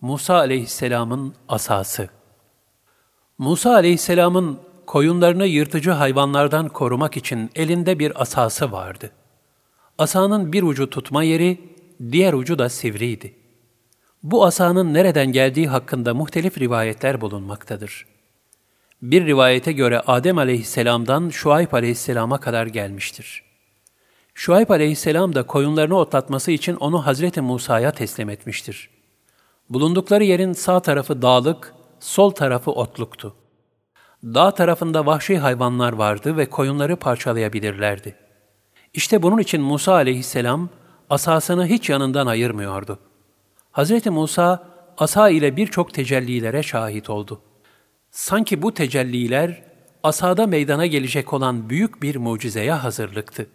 Musa aleyhisselamın asası Musa aleyhisselamın koyunlarını yırtıcı hayvanlardan korumak için elinde bir asası vardı. Asanın bir ucu tutma yeri, diğer ucu da sivriydi. Bu asanın nereden geldiği hakkında muhtelif rivayetler bulunmaktadır. Bir rivayete göre Adem aleyhisselamdan Şuayb aleyhisselama kadar gelmiştir. Şuayb aleyhisselam da koyunlarını otlatması için onu Hazreti Musa'ya teslim etmiştir. Bulundukları yerin sağ tarafı dağlık, sol tarafı otluktu. Dağ tarafında vahşi hayvanlar vardı ve koyunları parçalayabilirlerdi. İşte bunun için Musa aleyhisselam asasını hiç yanından ayırmıyordu. Hazreti Musa asa ile birçok tecellilere şahit oldu. Sanki bu tecelliler asada meydana gelecek olan büyük bir mucizeye hazırlıktı.